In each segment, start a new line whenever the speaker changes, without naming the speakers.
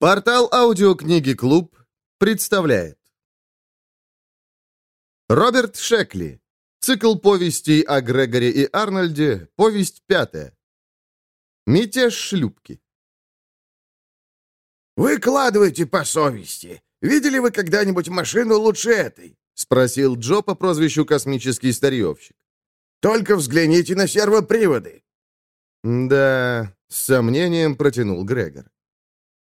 Портал аудиокниги «Клуб» представляет Роберт Шекли. Цикл повестей о Грегоре и Арнольде. Повесть пятая. Мятеж шлюпки.
«Выкладывайте по совести. Видели вы когда-нибудь машину лучше этой?»
— спросил Джо по прозвищу «Космический старьевщик».
«Только взгляните на сервоприводы».
«Да...» — с сомнением протянул Грегор.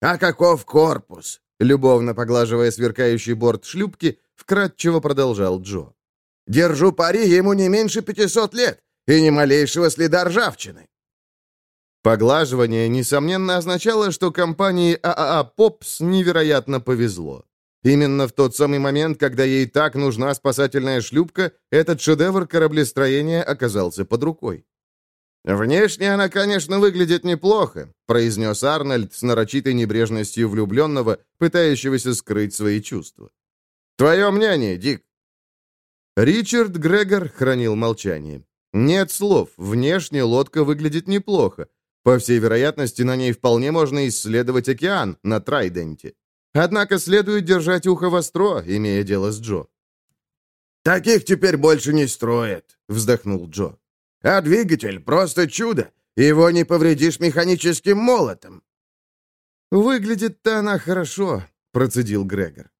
«А каков корпус?»
Любовно поглаживая сверкающий борт шлюпки, вкратчиво продолжал Джо.
«Держу пари, ему не меньше пятисот лет, и ни малейшего следа ржавчины».
Поглаживание, несомненно, означало, что компании ААА «Попс» невероятно повезло. Именно в тот самый момент, когда ей так нужна спасательная шлюпка, этот шедевр кораблестроения оказался под рукой. «Внешне она, конечно, выглядит неплохо», — произнес Арнольд с нарочитой небрежностью влюбленного, пытающегося скрыть свои чувства. «Твое мнение, Дик?» Ричард Грегор хранил молчание. Нет слов, внешне лодка выглядит неплохо. По всей вероятности, на ней вполне можно исследовать океан на Трайденте. Однако следует держать ухо востро, имея дело с Джо.
«Таких теперь больше не строят», — вздохнул Джо. А двигатель — просто чудо. Его не повредишь механическим молотом».
«Выглядит-то она хорошо», — процедил Грегор.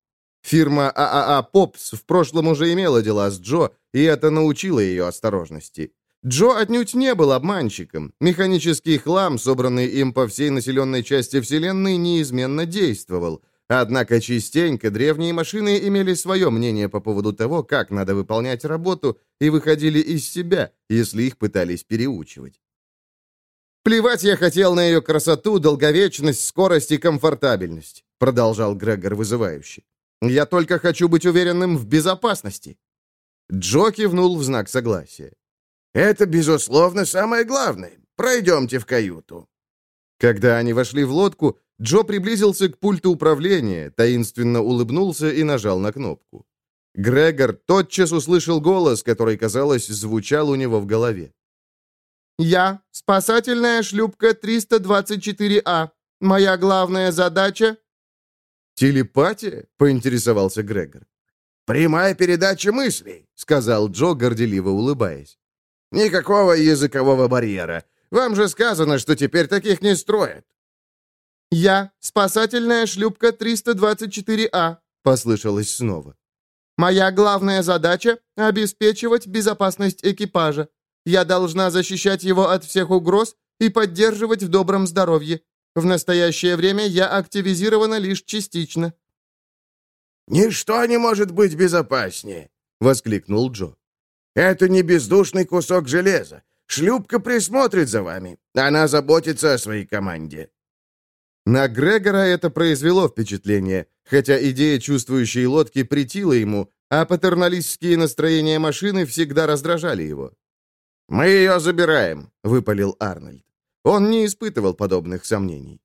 Фирма ААА «Попс» в прошлом уже имела дела с Джо, и это научило ее осторожности. Джо отнюдь не был обманщиком. Механический хлам, собранный им по всей населенной части Вселенной, неизменно действовал — Однако частенько древние машины имели свое мнение по поводу того, как надо выполнять работу, и выходили из себя, если их пытались переучивать. «Плевать я хотел на ее красоту, долговечность, скорость и комфортабельность», продолжал Грегор вызывающе. «Я только хочу быть уверенным в безопасности». Джо кивнул в знак согласия.
«Это, безусловно, самое главное. Пройдемте в каюту».
Когда они вошли в лодку, Джо приблизился к пульту управления, таинственно улыбнулся и нажал на кнопку. Грегор тотчас услышал голос, который, казалось, звучал у него в голове. «Я — спасательная шлюпка 324А. Моя главная задача...» «Телепатия?» — поинтересовался Грегор.
«Прямая передача мыслей», — сказал Джо, горделиво улыбаясь. «Никакого языкового барьера. Вам же сказано, что теперь таких не строят».
«Я — спасательная шлюпка 324А», — послышалось снова. «Моя главная задача — обеспечивать безопасность экипажа. Я должна защищать его от всех угроз и поддерживать в добром здоровье. В настоящее время я активизирована лишь частично».
«Ничто не может быть безопаснее!» — воскликнул Джо. «Это не бездушный кусок железа. Шлюпка присмотрит за вами. Она заботится о своей команде».
На Грегора это произвело впечатление, хотя идея чувствующей лодки притила ему, а патерналистские настроения машины всегда раздражали его. «Мы ее забираем», — выпалил Арнольд. Он не испытывал подобных сомнений.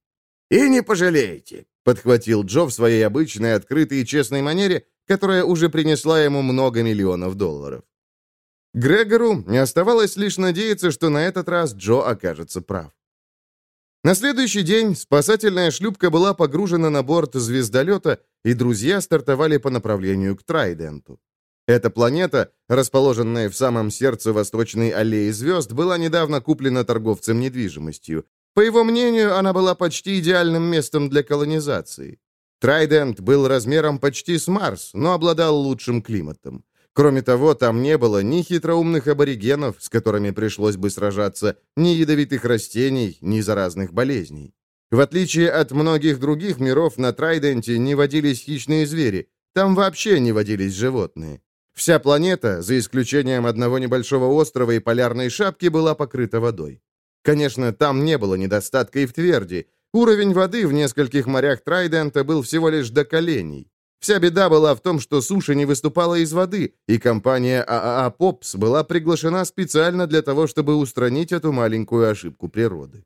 «И не пожалеете», —
подхватил Джо в своей обычной открытой и честной манере, которая уже принесла ему много миллионов долларов. Грегору не оставалось лишь надеяться, что на этот раз Джо окажется прав. На следующий день спасательная шлюпка была погружена на борт звездолета, и друзья стартовали по направлению к Трайденту. Эта планета, расположенная в самом сердце восточной аллеи звезд, была недавно куплена торговцем недвижимостью. По его мнению, она была почти идеальным местом для колонизации. Трайдент был размером почти с Марс, но обладал лучшим климатом. Кроме того, там не было ни хитроумных аборигенов, с которыми пришлось бы сражаться, ни ядовитых растений, ни заразных болезней. В отличие от многих других миров, на Трайденте не водились хищные звери, там вообще не водились животные. Вся планета, за исключением одного небольшого острова и полярной шапки, была покрыта водой. Конечно, там не было недостатка и в тверди. Уровень воды в нескольких морях Трайдента был всего лишь до коленей. Вся беда была в том, что суша не выступала из воды, и компания ААА «Попс» была приглашена специально для того, чтобы устранить эту маленькую ошибку природы.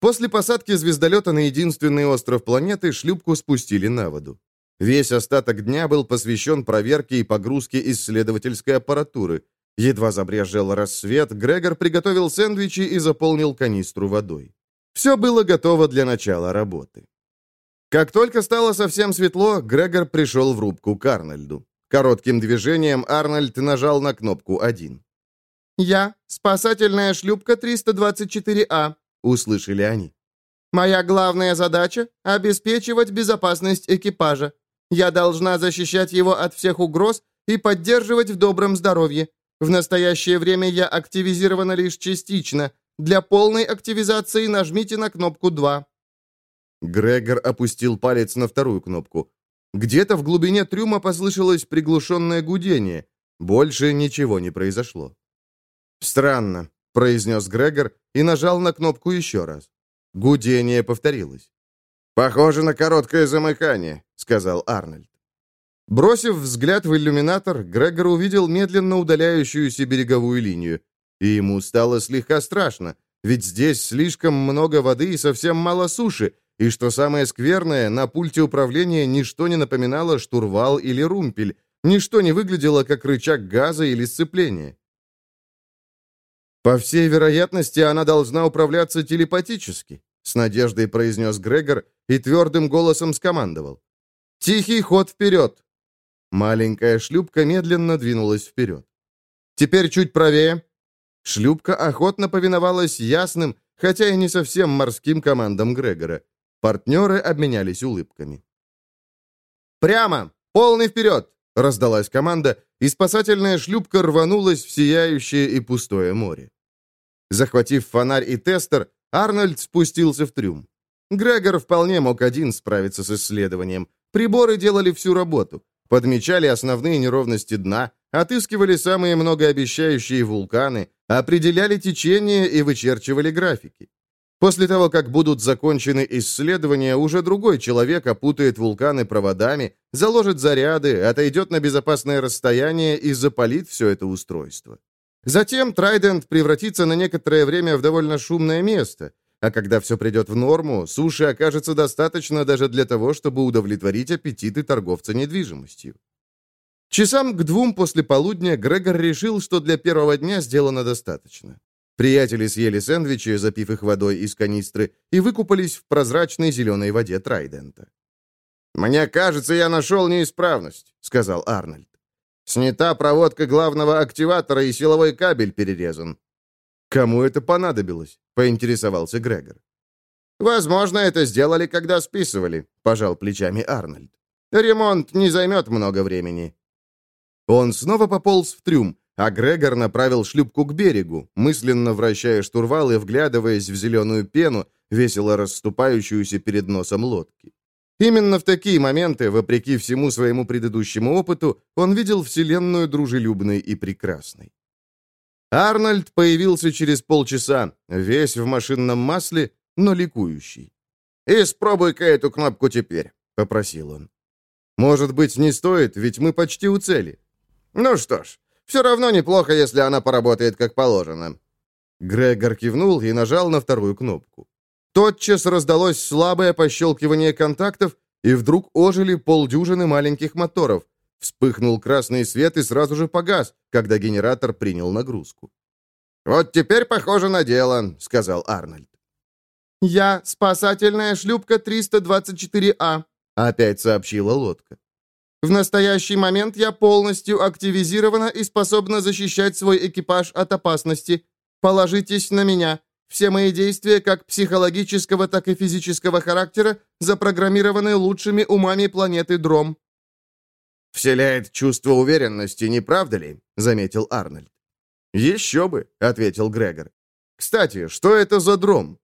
После посадки звездолета на единственный остров планеты шлюпку спустили на воду. Весь остаток дня был посвящен проверке и погрузке исследовательской аппаратуры. Едва забрежил рассвет, Грегор приготовил сэндвичи и заполнил канистру водой. Все было готово для начала работы. Как только стало совсем светло, Грегор пришел в рубку к Арнольду. Коротким движением Арнольд нажал на кнопку 1.
«Я, спасательная шлюпка 324А», — услышали они. «Моя главная задача — обеспечивать безопасность экипажа. Я должна защищать его от всех угроз и поддерживать в добром здоровье. В настоящее время я активизирована лишь частично. Для полной активизации нажмите на кнопку 2».
Грегор опустил палец на вторую кнопку. Где-то в глубине трюма послышалось приглушенное гудение. Больше ничего не произошло. «Странно», — произнес Грегор и нажал на кнопку еще раз. Гудение повторилось.
«Похоже на короткое замыкание», — сказал Арнольд.
Бросив взгляд в иллюминатор, Грегор увидел медленно удаляющуюся береговую линию. И ему стало слегка страшно, ведь здесь слишком много воды и совсем мало суши, и, что самое скверное, на пульте управления ничто не напоминало штурвал или румпель, ничто не выглядело как рычаг газа или сцепления. «По всей вероятности, она должна управляться телепатически», с надеждой произнес Грегор и твердым голосом скомандовал. «Тихий ход вперед!» Маленькая шлюпка медленно двинулась вперед. «Теперь чуть правее». Шлюпка охотно повиновалась ясным, хотя и не совсем морским командам Грегора. Партнеры обменялись улыбками. «Прямо! Полный вперед!» — раздалась команда, и спасательная шлюпка рванулась в сияющее и пустое море. Захватив фонарь и тестер, Арнольд спустился в трюм. Грегор вполне мог один справиться с исследованием. Приборы делали всю работу. Подмечали основные неровности дна, отыскивали самые многообещающие вулканы, определяли течение и вычерчивали графики. После того, как будут закончены исследования, уже другой человек опутает вулканы проводами, заложит заряды, отойдет на безопасное расстояние и запалит все это устройство. Затем Трайдент превратится на некоторое время в довольно шумное место, а когда все придет в норму, суши окажется достаточно даже для того, чтобы удовлетворить аппетиты торговца недвижимостью. Часам к двум после полудня Грегор решил, что для первого дня сделано достаточно. Приятели съели сэндвичи, запив их водой из канистры, и выкупались в прозрачной зеленой воде Трайдента.
«Мне кажется, я нашел неисправность», — сказал Арнольд. «Снята проводка главного активатора, и силовой кабель перерезан».
«Кому это понадобилось?» — поинтересовался Грегор.
«Возможно, это сделали, когда списывали», — пожал плечами Арнольд. «Ремонт не займет много времени».
Он снова пополз в трюм, а Грегор направил шлюпку к берегу, мысленно вращая штурвал и вглядываясь в зеленую пену, весело расступающуюся перед носом лодки. Именно в такие моменты, вопреки всему своему предыдущему опыту, он видел Вселенную дружелюбной и прекрасной. Арнольд появился через полчаса, весь в машинном масле, но ликующий.
«Испробуй-ка эту кнопку теперь», — попросил он.
«Может быть, не стоит, ведь мы почти у цели».
«Ну что ж, все равно неплохо, если она поработает как положено».
Грегор кивнул и нажал на вторую кнопку. Тотчас раздалось слабое пощелкивание контактов, и вдруг ожили полдюжины маленьких моторов. Вспыхнул красный свет и сразу же погас, когда генератор принял нагрузку.
«Вот теперь похоже на дело», — сказал Арнольд.
«Я спасательная шлюпка 324А», — опять сообщила лодка. В настоящий момент я полностью активизирована и способна защищать свой экипаж от опасности. Положитесь на меня. Все мои действия, как психологического, так и физического характера, запрограммированы лучшими умами планеты Дром».
«Вселяет чувство уверенности, не правда ли?» — заметил Арнольд.
«Еще бы», — ответил Грегор. «Кстати, что это за Дром?»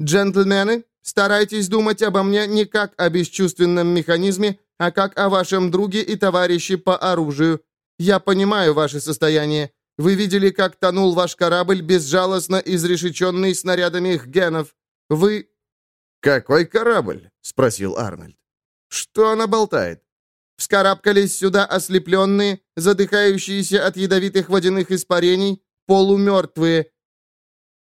«Джентльмены, старайтесь думать обо мне не как о бесчувственном механизме, а как о вашем друге и товарище по оружию. Я понимаю ваше состояние. Вы видели, как тонул ваш корабль, безжалостно изрешеченный снарядами их генов. Вы...»
«Какой корабль?» — спросил Арнольд. «Что она болтает?»
«Вскарабкались сюда ослепленные, задыхающиеся от ядовитых водяных испарений, полумертвые».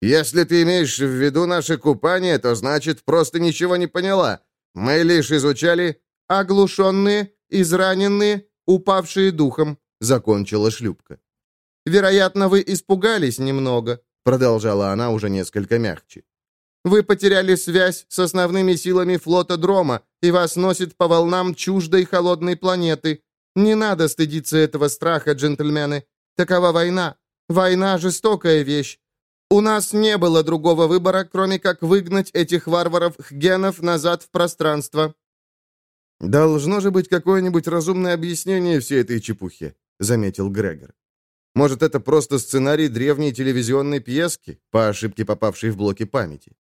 «Если ты имеешь в виду наше купание, то значит, просто ничего не поняла. Мы лишь изучали
оглушенные, израненные, упавшие духом», — закончила шлюпка. «Вероятно, вы испугались немного», — продолжала она уже несколько мягче. Вы потеряли связь с основными силами флота Дрома, и вас носит по волнам чуждой холодной планеты. Не надо стыдиться этого страха, джентльмены. Такова война. Война — жестокая вещь. У нас не было другого выбора, кроме как выгнать этих варваров-хгенов назад в пространство».
«Должно же быть какое-нибудь разумное объяснение всей этой чепухе», — заметил Грегор. «Может, это просто сценарий древней телевизионной пьески, по ошибке попавшей в блоки памяти?»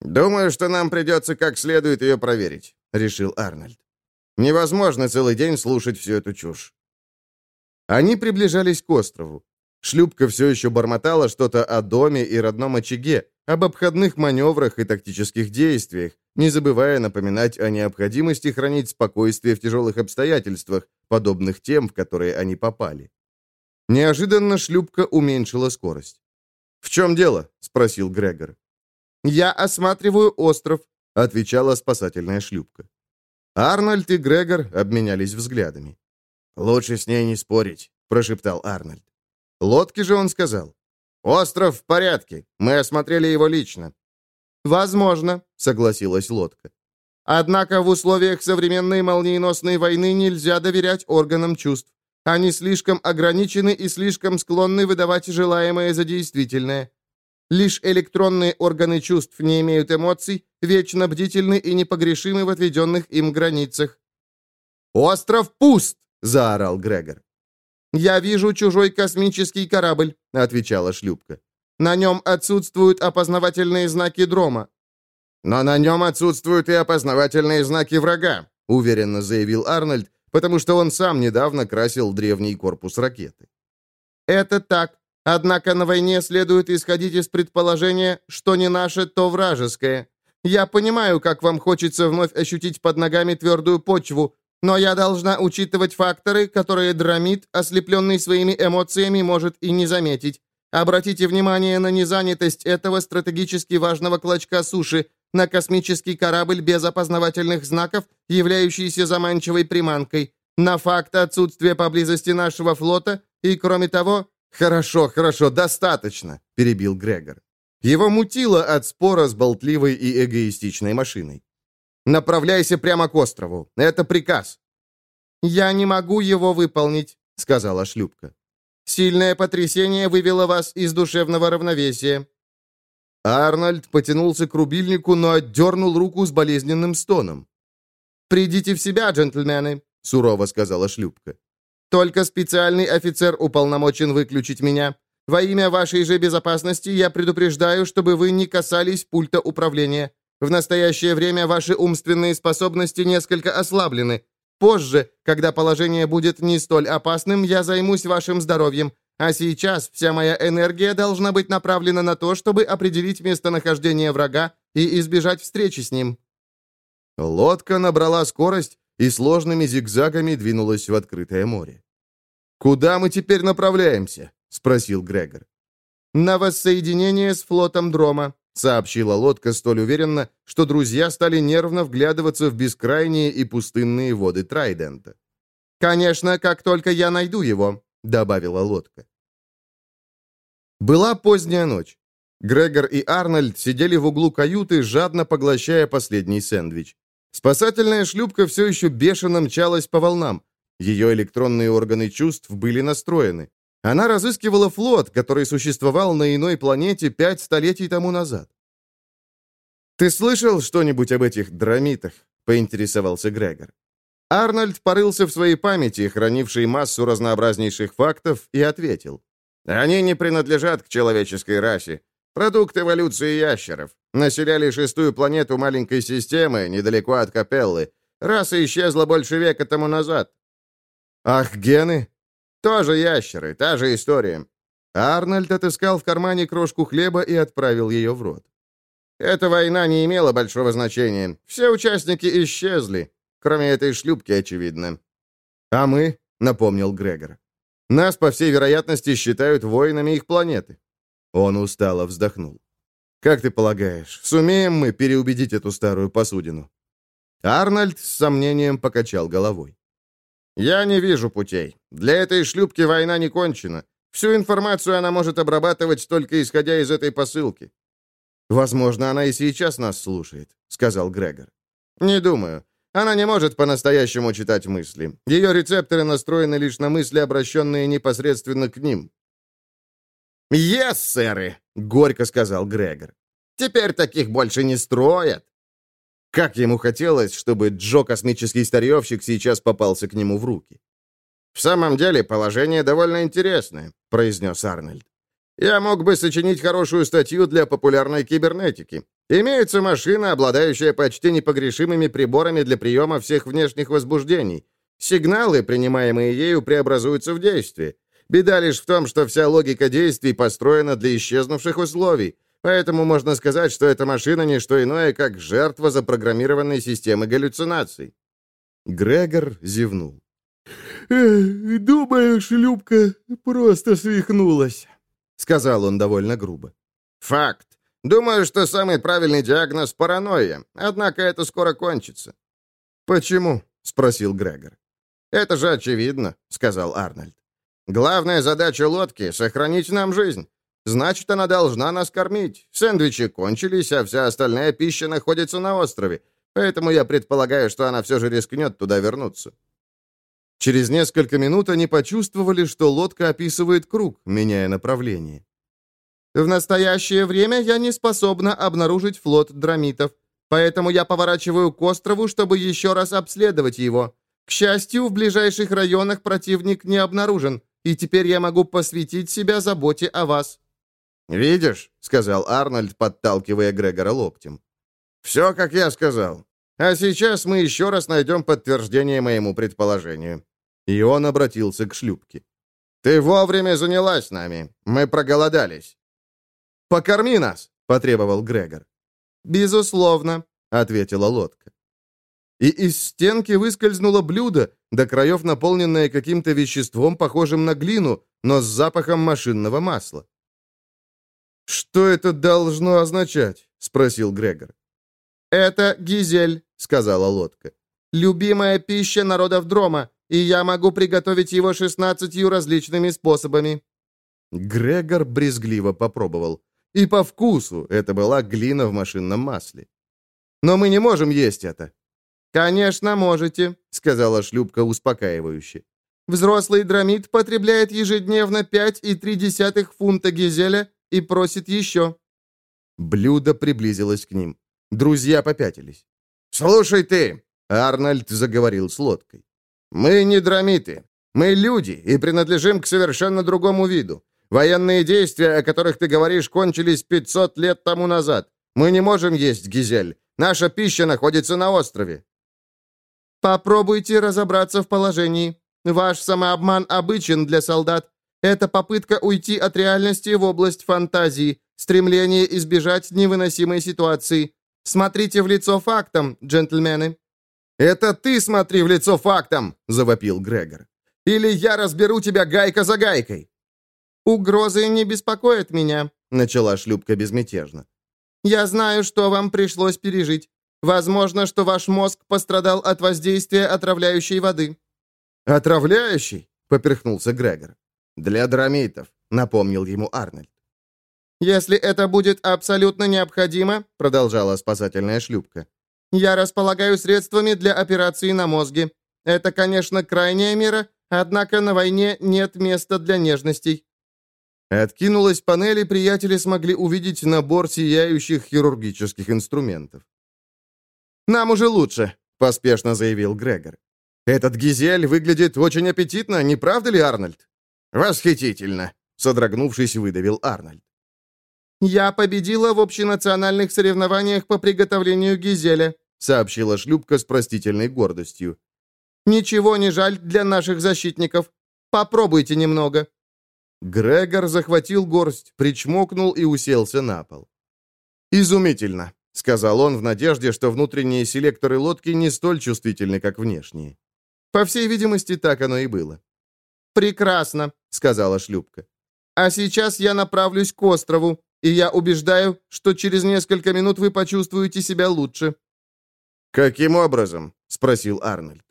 «Думаю, что нам придется как следует ее проверить», — решил Арнольд. «Невозможно целый день слушать всю эту чушь».
Они приближались к острову. Шлюпка все еще бормотала что-то о доме и родном очаге, об обходных маневрах и тактических действиях, не забывая напоминать о необходимости хранить спокойствие в тяжелых обстоятельствах, подобных тем, в которые они попали. Неожиданно шлюпка уменьшила скорость. «В чем дело?» — спросил Грегор.
«Я осматриваю остров», —
отвечала спасательная шлюпка. Арнольд и Грегор обменялись взглядами.
«Лучше с ней не спорить», — прошептал Арнольд.
Лодке же он сказал.
«Остров в порядке. Мы осмотрели его лично».
«Возможно», — согласилась лодка. «Однако в условиях современной молниеносной войны нельзя доверять органам чувств. Они слишком ограничены и слишком склонны выдавать желаемое за действительное. Лишь электронные органы чувств не имеют эмоций, вечно бдительны и непогрешимы в отведенных им границах.
«Остров пуст!» — заорал Грегор.
«Я вижу чужой космический корабль», — отвечала шлюпка. «На нем отсутствуют опознавательные знаки дрома».
«Но на нем отсутствуют и опознавательные знаки врага», — уверенно заявил Арнольд, потому что он сам недавно красил древний корпус ракеты.
«Это так. Однако на войне следует исходить из предположения, что не наше, то вражеское. Я понимаю, как вам хочется вновь ощутить под ногами твердую почву, но я должна учитывать факторы, которые Драмит, ослепленный своими эмоциями, может и не заметить. Обратите внимание на незанятость этого стратегически важного клочка суши, на космический корабль без опознавательных знаков, являющийся заманчивой приманкой, на факт отсутствия поблизости нашего флота и, кроме того,
«Хорошо, хорошо, достаточно», — перебил Грегор. Его мутило от спора с болтливой и эгоистичной машиной. «Направляйся прямо к острову. Это приказ».
«Я не могу его выполнить», — сказала шлюпка. «Сильное потрясение вывело вас из душевного равновесия».
Арнольд потянулся к рубильнику, но отдернул руку с болезненным стоном.
«Придите в себя, джентльмены», — сурово сказала шлюпка. Только специальный офицер уполномочен выключить меня. Во имя вашей же безопасности я предупреждаю, чтобы вы не касались пульта управления. В настоящее время ваши умственные способности несколько ослаблены. Позже, когда положение будет не столь опасным, я займусь вашим здоровьем. А сейчас вся моя энергия должна быть направлена на то, чтобы определить местонахождение врага и избежать встречи с ним».
Лодка набрала скорость и сложными зигзагами двинулась в открытое море. «Куда мы теперь направляемся?» — спросил Грегор.
«На воссоединение с флотом Дрома», — сообщила лодка столь уверенно, что друзья стали нервно вглядываться в бескрайние и пустынные воды Трайдента. «Конечно, как только я найду его», — добавила лодка. Была поздняя ночь. Грегор и Арнольд сидели в углу каюты, жадно поглощая последний сэндвич. Спасательная шлюпка все еще бешено мчалась по волнам. Ее электронные органы чувств были настроены. Она разыскивала флот, который существовал на иной планете пять столетий тому назад. «Ты слышал что-нибудь об этих драмитах?» — поинтересовался Грегор. Арнольд порылся в своей памяти, хранившей массу разнообразнейших фактов, и ответил.
«Они не принадлежат к человеческой расе. Продукт эволюции ящеров. Населяли шестую планету маленькой системы, недалеко от Капеллы. Раса исчезла больше века тому назад.
Ах, гены?
Тоже ящеры, та же история.
Арнольд отыскал в кармане крошку хлеба и отправил ее в рот.
Эта война не имела большого значения. Все участники исчезли. Кроме этой шлюпки, очевидно.
А мы, напомнил Грегор. Нас, по всей вероятности, считают воинами их планеты. Он устало вздохнул. «Как ты полагаешь, сумеем мы переубедить эту старую посудину?» Арнольд с сомнением покачал головой.
«Я не вижу путей. Для этой шлюпки война не кончена. Всю информацию она может обрабатывать только исходя из этой посылки».
«Возможно, она и сейчас нас слушает», — сказал Грегор. «Не думаю. Она не может по-настоящему читать мысли. Ее рецепторы настроены лишь на мысли, обращенные непосредственно к ним».
«Ес, сэры!» — горько сказал Грегор. «Теперь таких больше не строят».
Как ему хотелось, чтобы Джо, космический старьевщик, сейчас попался к нему в руки.
«В самом деле, положение довольно интересное», — произнес Арнольд. «Я мог бы сочинить хорошую статью для популярной кибернетики. Имеется машина, обладающая почти непогрешимыми приборами для приема всех внешних возбуждений. Сигналы, принимаемые ею, преобразуются в действие. Беда лишь в том, что вся логика действий построена для исчезнувших условий, поэтому можно сказать, что эта машина не что иное, как жертва запрограммированной системы галлюцинаций».
Грегор зевнул.
«Думаю, шлюпка просто свихнулась», — сказал он довольно грубо.
«Факт. Думаю, что самый правильный диагноз — паранойя, однако это скоро кончится».
«Почему?» — спросил Грегор.
«Это же очевидно», — сказал Арнольд. «Главная задача лодки — сохранить нам жизнь. Значит, она должна нас кормить. Сэндвичи кончились, а вся остальная пища находится на острове. Поэтому я предполагаю, что она все же рискнет туда вернуться».
Через несколько минут они почувствовали, что лодка описывает круг, меняя направление.
В настоящее время я не способна обнаружить флот драмитов, поэтому я поворачиваю к острову, чтобы еще раз обследовать его. К счастью, в ближайших районах противник не обнаружен, и теперь я могу посвятить себя заботе о вас».
«Видишь», — сказал Арнольд, подталкивая Грегора локтем. «Все, как я сказал. А сейчас мы еще раз найдем подтверждение моему предположению».
И он обратился к шлюпке.
«Ты вовремя занялась нами. Мы проголодались».
«Покорми нас!» — потребовал Грегор.
«Безусловно», —
ответила лодка. И из стенки выскользнуло блюдо, до краев наполненное каким-то веществом, похожим на глину, но с запахом машинного масла. «Что это должно означать?» — спросил Грегор.
«Это гизель», — сказала лодка. «Любимая пища народов Дрома, и я могу приготовить его шестнадцатью различными способами».
Грегор брезгливо попробовал. И по вкусу это была глина в машинном масле. «Но мы не можем есть это».
«Конечно, можете», — сказала шлюпка успокаивающе. «Взрослый драмит потребляет ежедневно 5,3 фунта гизеля и просит еще».
Блюдо приблизилось к ним. Друзья попятились.
«Слушай ты!»
— Арнольд заговорил с лодкой.
«Мы не драмиты. Мы люди и принадлежим к совершенно другому виду. Военные действия, о которых ты говоришь, кончились 500 лет тому назад. Мы не можем есть гизель. Наша пища находится на острове».
«Попробуйте разобраться в положении. Ваш самообман обычен для солдат. Это попытка уйти от реальности в область фантазии, стремление избежать невыносимой ситуации. Смотрите в лицо фактам, джентльмены».
«Это ты смотри в лицо фактам!» — завопил Грегор. «Или я разберу тебя гайка за гайкой!»
«Угрозы не беспокоят меня», — начала шлюпка безмятежно. «Я знаю, что вам пришлось пережить. Возможно, что ваш мозг пострадал от воздействия отравляющей воды».
«Отравляющий?» — поперхнулся Грегор.
«Для драмитов», — напомнил ему Арнольд.
«Если это будет абсолютно необходимо», — продолжала спасательная шлюпка, «я располагаю средствами для операции на мозге. Это, конечно, крайняя мера, однако на войне нет места для нежностей.
Откинулась панель, и приятели смогли увидеть набор сияющих хирургических инструментов.
«Нам уже лучше», — поспешно заявил Грегор.
«Этот гизель выглядит очень аппетитно, не правда ли, Арнольд?»
«Восхитительно», — содрогнувшись, выдавил Арнольд.
«Я победила в общенациональных соревнованиях по приготовлению гизеля», — сообщила шлюпка с простительной гордостью. «Ничего не жаль для наших защитников. Попробуйте немного».
Грегор захватил горсть, причмокнул и уселся на пол. «Изумительно», — сказал он в надежде, что внутренние селекторы лодки не столь чувствительны, как внешние. По всей видимости, так оно и было.
«Прекрасно», — сказала шлюпка. «А сейчас я направлюсь к острову, и я убеждаю, что через несколько минут вы почувствуете себя лучше».
«Каким образом?» — спросил Арнольд.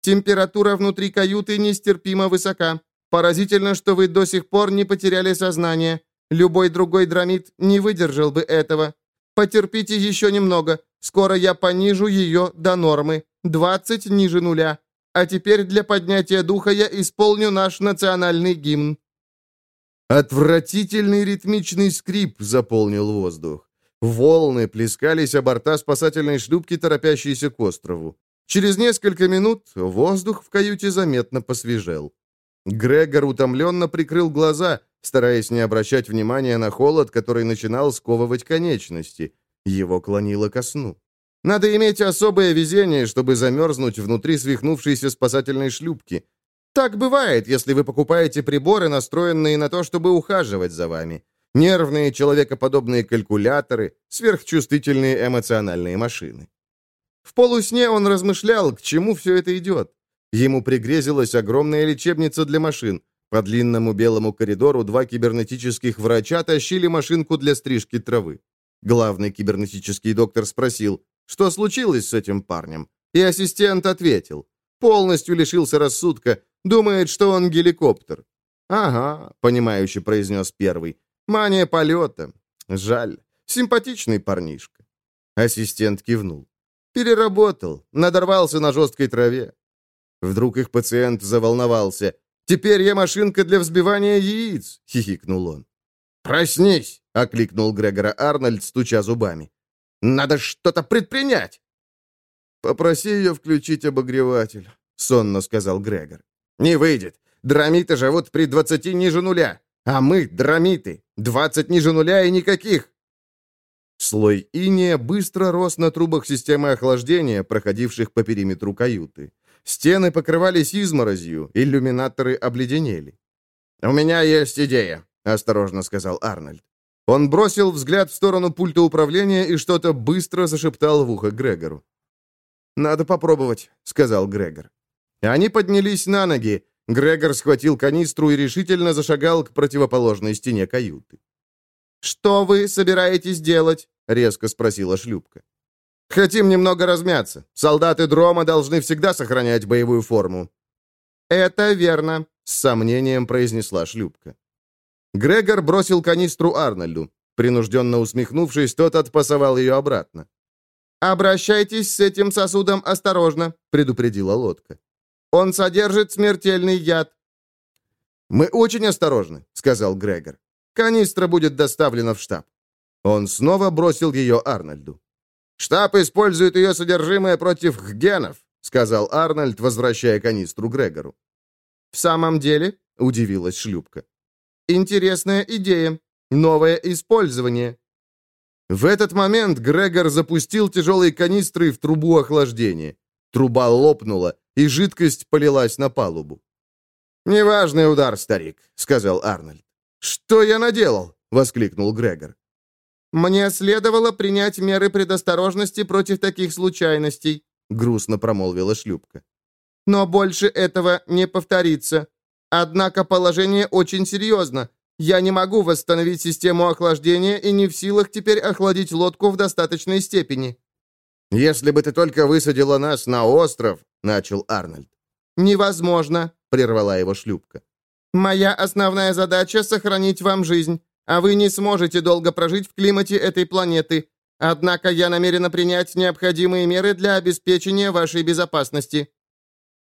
«Температура внутри каюты нестерпимо высока. Поразительно, что вы до сих пор не потеряли сознание. Любой другой драмит не выдержал бы этого. Потерпите еще немного. Скоро я понижу ее до нормы. 20 ниже нуля. А теперь для поднятия духа я исполню наш национальный гимн».
Отвратительный ритмичный скрип заполнил воздух. Волны плескались о борта спасательной шлюпки, торопящейся к острову. Через несколько минут воздух в каюте заметно посвежел. Грегор утомленно прикрыл глаза, стараясь не обращать внимания на холод, который начинал сковывать конечности. Его клонило ко сну. Надо иметь особое везение, чтобы замерзнуть внутри свихнувшейся спасательной шлюпки. Так бывает, если вы покупаете приборы, настроенные на то, чтобы ухаживать за вами. Нервные человекоподобные калькуляторы, сверхчувствительные эмоциональные машины. В полусне он размышлял, к чему все это идет. Ему пригрезилась огромная лечебница для машин. По длинному белому коридору два кибернетических врача тащили машинку для стрижки травы. Главный кибернетический доктор спросил, что случилось с этим парнем, и ассистент ответил. Полностью лишился рассудка, думает, что он геликоптер. «Ага», — понимающе произнес первый, Мания полета. Жаль. Симпатичный парнишка. Ассистент кивнул. Переработал. Надорвался на жесткой траве. Вдруг их пациент заволновался. «Теперь я машинка для взбивания яиц!» — хихикнул он.
«Проснись!»
— окликнул Грегора Арнольд, стуча зубами. «Надо что-то предпринять!» «Попроси ее включить обогреватель», — сонно сказал Грегор.
«Не выйдет. Драмиты живут при двадцати ниже нуля. А мы, драмиты, двадцать ниже нуля и никаких.
Слой иния быстро рос на трубах системы охлаждения, проходивших по периметру каюты. Стены покрывались изморозью, иллюминаторы обледенели.
«У меня есть идея», — осторожно сказал Арнольд.
Он бросил взгляд в сторону пульта управления и что-то быстро зашептал в ухо Грегору. «Надо попробовать», — сказал Грегор. Они поднялись на ноги, Грегор схватил канистру и решительно зашагал к противоположной стене каюты.
«Что вы собираетесь делать?» — резко спросила шлюпка.
«Хотим немного размяться. Солдаты Дрома должны всегда сохранять боевую форму».
«Это верно», —
с сомнением произнесла шлюпка. Грегор бросил канистру Арнольду. Принужденно усмехнувшись, тот отпасовал ее обратно.
«Обращайтесь с этим сосудом осторожно», — предупредила лодка. Он содержит смертельный яд».
«Мы очень осторожны», — сказал Грегор. «Канистра будет доставлена в штаб». Он снова бросил ее Арнольду.
«Штаб использует ее содержимое против генов», — сказал
Арнольд, возвращая канистру Грегору.
«В самом деле?» — удивилась шлюпка. «Интересная идея. Новое использование».
В этот момент Грегор запустил тяжелые канистры в трубу охлаждения. Труба лопнула, и жидкость полилась на палубу.
«Неважный удар, старик», — сказал Арнольд.
«Что я наделал?» — воскликнул Грегор.
«Мне следовало принять меры предосторожности против таких случайностей», — грустно промолвила шлюпка. «Но больше этого не повторится. Однако положение очень серьезно. Я не могу восстановить систему охлаждения и не в силах теперь охладить лодку в достаточной степени».
«Если бы ты только высадила нас на остров», — начал Арнольд.
«Невозможно», — прервала его шлюпка. «Моя основная задача — сохранить вам жизнь, а вы не сможете долго прожить в климате этой планеты. Однако я намерена принять необходимые меры для обеспечения вашей безопасности».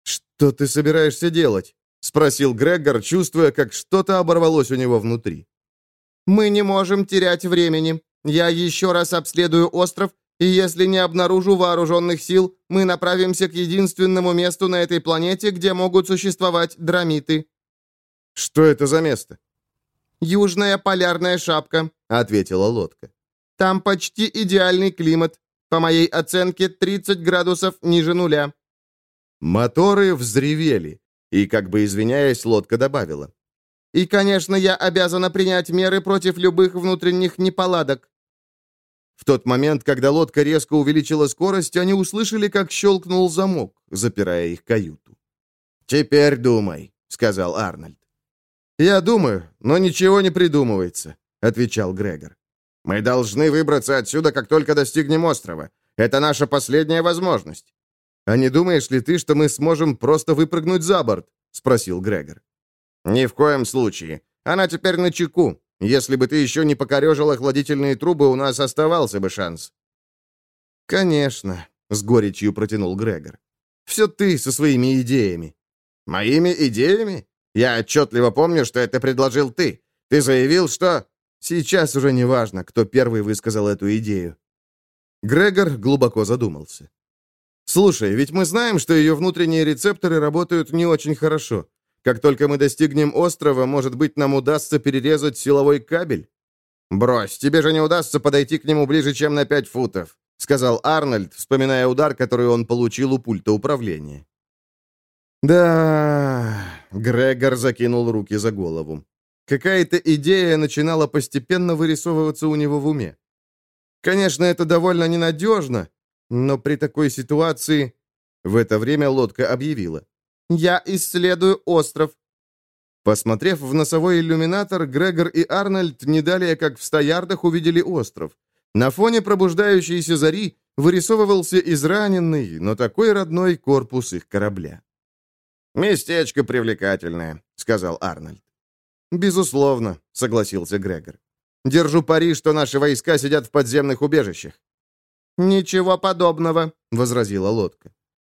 «Что ты собираешься делать?» — спросил Грегор, чувствуя, как что-то оборвалось у него внутри.
«Мы не можем терять времени. Я еще раз обследую остров и если не обнаружу вооруженных сил, мы направимся к единственному месту на этой планете, где могут существовать драмиты».
«Что это за место?»
«Южная полярная шапка», — ответила лодка. «Там почти идеальный климат. По моей оценке, 30 градусов ниже нуля».
Моторы взревели, и, как бы извиняясь, лодка добавила.
«И, конечно, я обязана принять меры против любых внутренних неполадок.
В тот момент, когда лодка резко увеличила скорость, они услышали, как щелкнул замок, запирая их каюту.
«Теперь думай», — сказал Арнольд.
«Я думаю, но ничего не придумывается», — отвечал Грегор.
«Мы должны выбраться отсюда, как только достигнем острова. Это наша последняя возможность».
«А не думаешь ли ты, что мы сможем просто выпрыгнуть за борт?» — спросил Грегор.
«Ни в коем случае. Она теперь на чеку.
Если бы ты еще не покорежил охладительные трубы, у нас оставался бы шанс».
«Конечно», — с горечью протянул Грегор. «Все ты со своими идеями».
«Моими идеями? Я отчетливо помню, что это предложил ты. Ты заявил, что...»
«Сейчас уже не важно, кто первый высказал эту идею». Грегор глубоко задумался. «Слушай, ведь мы знаем, что ее внутренние рецепторы работают не очень хорошо. Как только мы достигнем острова, может быть, нам удастся перерезать силовой кабель?»
«Брось, тебе же не удастся подойти к нему ближе, чем на пять футов», сказал Арнольд, вспоминая удар, который он получил у пульта управления.
«Да...» — Грегор закинул руки за голову. Какая-то идея начинала постепенно вырисовываться у него в уме. Конечно, это довольно ненадежно, но при такой ситуации... В это время лодка объявила. «Я исследую остров». Посмотрев в носовой иллюминатор, Грегор и Арнольд не далее, как в ста ярдах, увидели остров. На фоне пробуждающейся зари вырисовывался израненный, но такой родной корпус их корабля.
«Местечко привлекательное», — сказал Арнольд.
«Безусловно», — согласился Грегор. «Держу пари, что наши войска сидят в подземных убежищах». «Ничего подобного», — возразила лодка.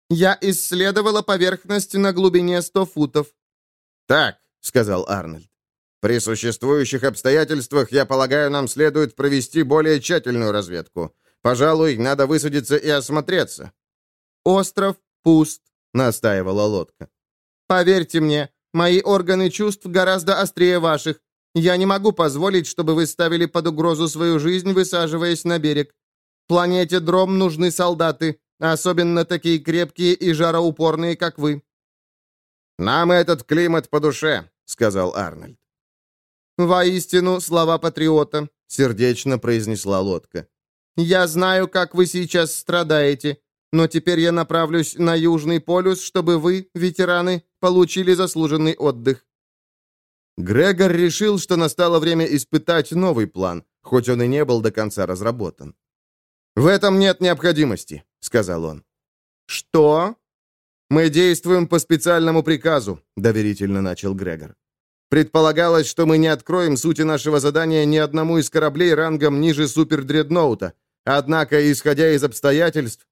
«Я исследовала поверхность на глубине 100 футов».
«Так», — сказал Арнольд. «При существующих обстоятельствах, я полагаю, нам следует провести более тщательную разведку. Пожалуй, надо высадиться и осмотреться».
«Остров пуст», — настаивала лодка. «Поверьте мне, мои органы чувств гораздо острее ваших. Я не могу позволить, чтобы вы ставили под угрозу свою жизнь, высаживаясь на берег. Планете Дром нужны солдаты, особенно такие крепкие и жароупорные, как вы».
«Нам этот климат по душе», — сказал Арнольд.
«Воистину, слова патриота», — сердечно произнесла лодка. «Я знаю, как вы сейчас страдаете, но теперь я направлюсь на Южный полюс, чтобы вы, ветераны, получили заслуженный отдых». Грегор решил, что настало время испытать новый план, хоть он и не был до конца разработан. «В этом нет необходимости», — сказал он. «Что?» «Мы действуем по специальному приказу», — доверительно начал Грегор. «Предполагалось, что мы не откроем сути нашего задания ни одному из кораблей рангом ниже супердредноута. Однако, исходя из обстоятельств...»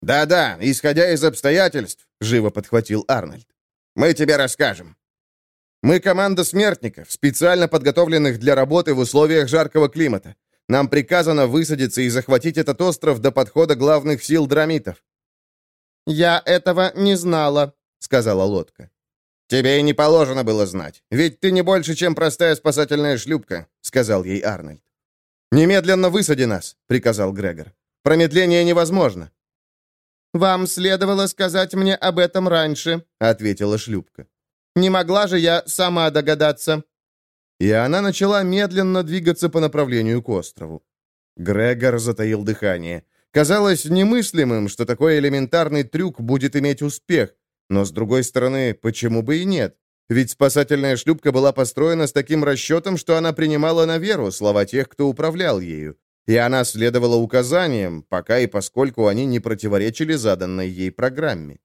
«Да-да, исходя из обстоятельств», — живо подхватил Арнольд. «Мы тебе расскажем».
«Мы команда смертников, специально подготовленных для работы в условиях жаркого климата. Нам приказано высадиться и захватить этот остров до подхода главных сил драмитов». «Я этого не знала», — сказала лодка.
«Тебе и не положено было знать, ведь ты не больше, чем простая спасательная шлюпка», — сказал ей Арнольд.
«Немедленно высади нас», — приказал Грегор. «Промедление невозможно». «Вам следовало сказать мне об этом раньше», — ответила шлюпка. «Не могла же я сама догадаться». И она начала медленно двигаться по направлению к острову. Грегор затаил дыхание. Казалось немыслимым, что такой элементарный трюк будет иметь успех. Но, с другой стороны, почему бы и нет? Ведь спасательная шлюпка была построена с таким расчетом, что она принимала на веру слова тех, кто управлял ею. И она следовала указаниям, пока и поскольку они не противоречили заданной ей программе.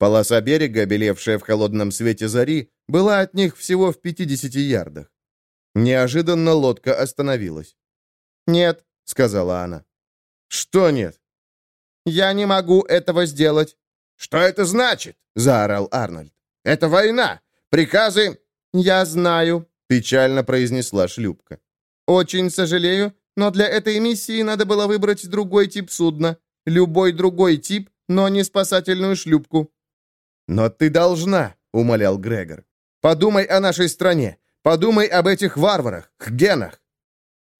Полоса берега, белевшая в холодном свете зари, была от них всего в 50 ярдах. Неожиданно лодка остановилась. «Нет», — сказала она. «Что нет?» «Я не могу этого сделать».
«Что это значит?» — заорал Арнольд. «Это война! Приказы...»
«Я знаю», — печально произнесла шлюпка. «Очень сожалею, но для этой миссии надо было выбрать другой тип судна. Любой другой тип, но не спасательную шлюпку». «Но ты должна», — умолял Грегор. «Подумай о нашей стране. Подумай об этих варварах, хгенах».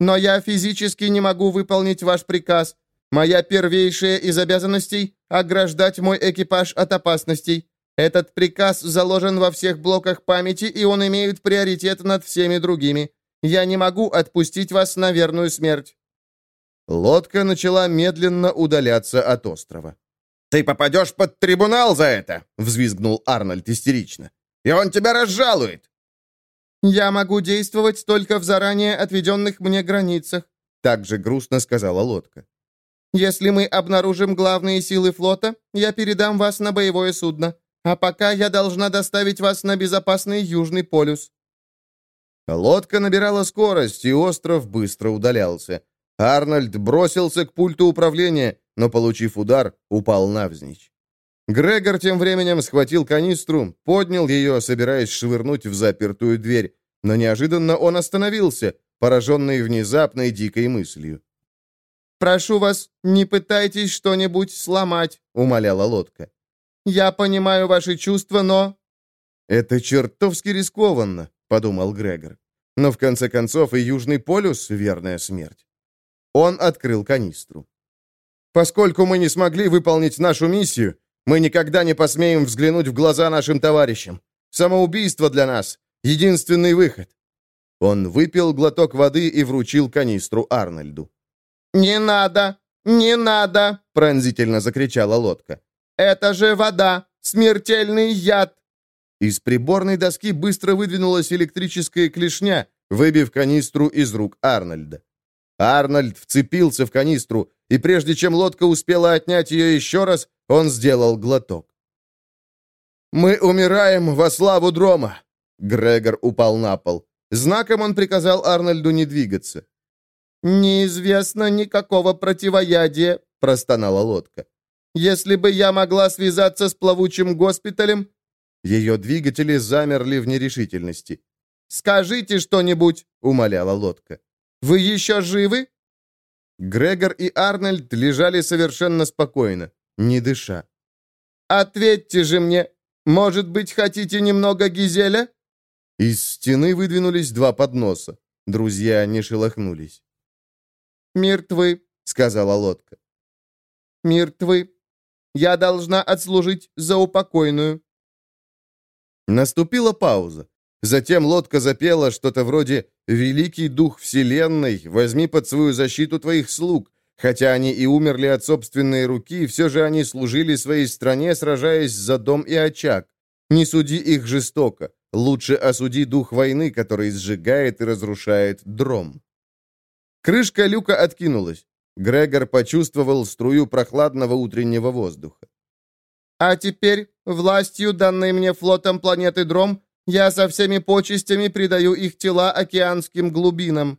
«Но я физически не могу выполнить ваш приказ. Моя первейшая из обязанностей — ограждать мой экипаж от опасностей. Этот приказ заложен во всех блоках памяти, и он имеет приоритет над всеми другими. Я не могу отпустить вас на верную смерть». Лодка начала медленно удаляться от острова.
«Ты попадешь под трибунал за это!» — взвизгнул Арнольд истерично. «И он тебя разжалует!»
«Я могу действовать только в заранее отведенных мне границах», — также грустно сказала лодка. «Если мы обнаружим главные силы флота, я передам вас на боевое судно. А пока я должна доставить вас на безопасный Южный полюс».
Лодка набирала скорость, и остров быстро удалялся. Арнольд бросился к пульту управления, но, получив удар, упал навзничь. Грегор тем временем схватил канистру, поднял ее, собираясь швырнуть в запертую дверь, но неожиданно он остановился, пораженный внезапной дикой мыслью.
«Прошу вас, не пытайтесь что-нибудь сломать», — умоляла лодка. «Я понимаю ваши чувства, но...»
«Это чертовски рискованно», — подумал Грегор. «Но в конце концов и Южный полюс — верная смерть». Он открыл канистру. «Поскольку мы не смогли выполнить нашу миссию, мы никогда не посмеем взглянуть в глаза нашим товарищам. Самоубийство для нас — единственный выход». Он выпил глоток воды и вручил канистру Арнольду.
«Не надо! Не надо!» — пронзительно закричала лодка. «Это же вода! Смертельный яд!»
Из приборной доски быстро выдвинулась электрическая клешня, выбив канистру из рук Арнольда. Арнольд вцепился в канистру, и прежде чем лодка успела отнять ее еще раз, он сделал глоток. «Мы умираем во славу Дрома!» Грегор упал на пол. Знаком он приказал Арнольду не двигаться.
«Неизвестно никакого противоядия», — простонала лодка. «Если бы я могла связаться с плавучим госпиталем...»
Ее двигатели замерли в нерешительности.
«Скажите что-нибудь», — умоляла лодка. Вы еще живы?»
Грегор и Арнольд лежали совершенно спокойно, не дыша.
«Ответьте же мне, может быть, хотите немного гизеля?»
Из стены выдвинулись два подноса. Друзья не шелохнулись.
«Мертвы», — сказала лодка. «Мертвы. Я должна отслужить за упокойную».
Наступила пауза. Затем лодка запела что-то вроде «Великий дух вселенной, возьми под свою защиту твоих слуг». Хотя они и умерли от собственной руки, все же они служили своей стране, сражаясь за дом и очаг. Не суди их жестоко. Лучше осуди дух войны, который сжигает и разрушает дром. Крышка люка откинулась. Грегор почувствовал струю прохладного утреннего воздуха.
«А теперь, властью, данной мне флотом планеты Дром, я со всеми почестями предаю их тела океанским глубинам».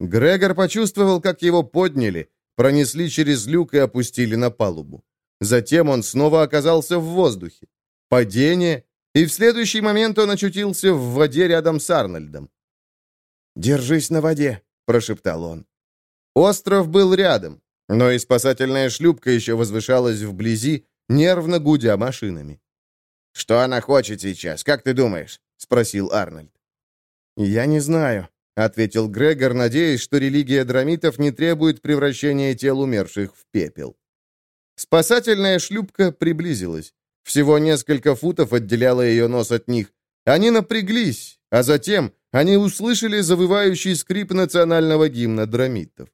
Грегор почувствовал, как его подняли, пронесли через люк и опустили на палубу. Затем он снова оказался в воздухе. Падение, и в следующий момент он очутился в воде рядом с Арнольдом.
«Держись на воде», — прошептал он.
Остров был рядом, но и спасательная шлюпка еще возвышалась вблизи, нервно гудя машинами.
«Что она хочет сейчас, как ты думаешь?» — спросил Арнольд.
«Я не знаю», — ответил Грегор, надеясь, что религия драмитов не требует превращения тел умерших в пепел. Спасательная шлюпка приблизилась. Всего несколько футов отделяло ее нос от них. Они напряглись, а затем они услышали завывающий скрип национального гимна драмитов.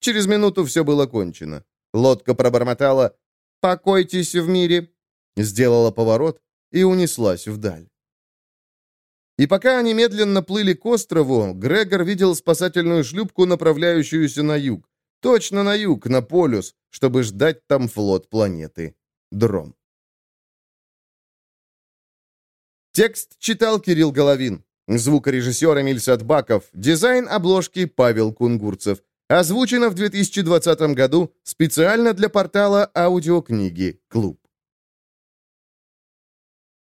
Через минуту все было кончено. Лодка пробормотала «Покойтесь в мире», сделала поворот и унеслась вдаль. И пока они медленно плыли к острову, Грегор видел спасательную шлюпку, направляющуюся на юг. Точно на юг, на полюс, чтобы ждать там флот планеты Дром. Текст читал Кирилл Головин. Звукорежиссер Эмиль Садбаков. Дизайн обложки Павел Кунгурцев. Озвучено в 2020 году специально для портала аудиокниги «Клуб».